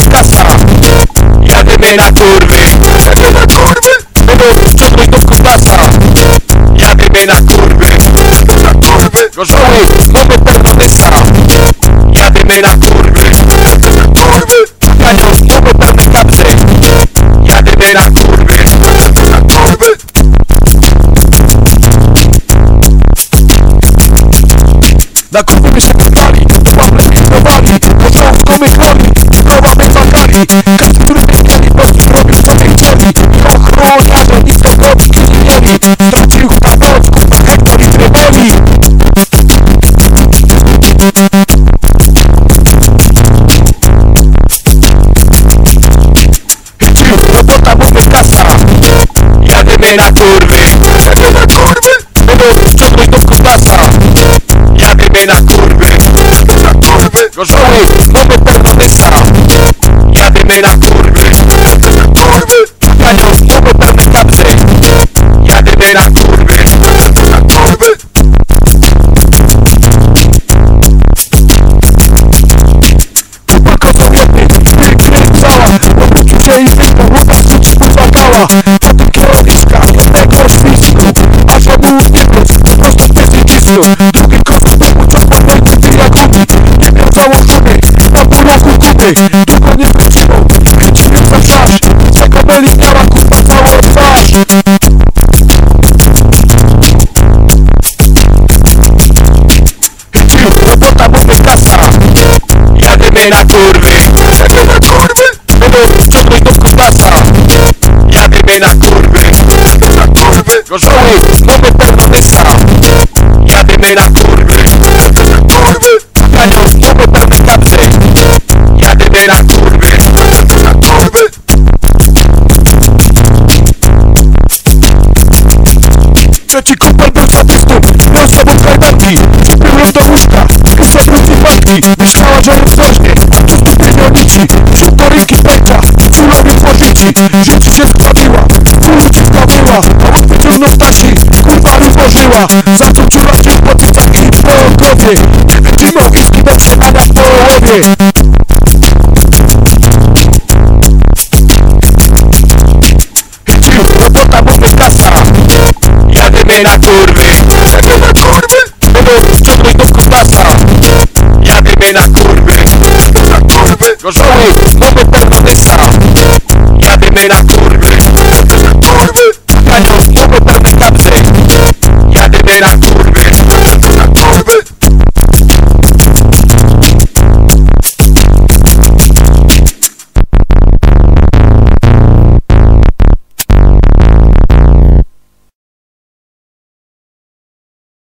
jest kasa Jadymy na kurwy. Jadymy na kurwy. Będą ciągnąć do kutasa Jadymy na kurwy. Jadymy na kurwy. Gorzoły, mamy pełnomysa Jadymy na kurwy. Na kurwy. Panią, mamy pełne kapsy. Jadymy na kurwy. Jadymy na kurwy. Na kurwy my się Porządku my chroni, krowa my bakali Każdy, który my chcieli, polski robił co my chcieli I ochroniarze nic do Polski nie mieli Stracił na Polsku hektolitry woli Chycił, robota, mamy kasa Jadymy na kurwy. Jadymy na kurwy. Będą ciągnąć do kutasa Jadymy na kurwy. Jadymy na kurwy roku kuty Długo nie wytrzymał, chwycił ją za twarz Z jego myli miała kurwa całą twarz Chycił, robota, mamy kasa Jadymy na kurwy. Jadymy na kurwy. Będą ciągnąć do kutasa. Jadymy na kurwy. Jadymy na kurwy Zabiorę ci kupel bez zapisków Miał z sobą kajdanki. Przybyłem do łóżka Wyszedł ci partii Myślała, że rozrośnie Tu zbytnie obici Wśród koryski pęka. Surowie złożyci Życie się skrawiła Ulicy zdobyła Obok wyciągnął stasi Kurwa rozłożyła Zatruciła się w po tych takich po głowie. Widzimy ogniski do przerania w połowie Os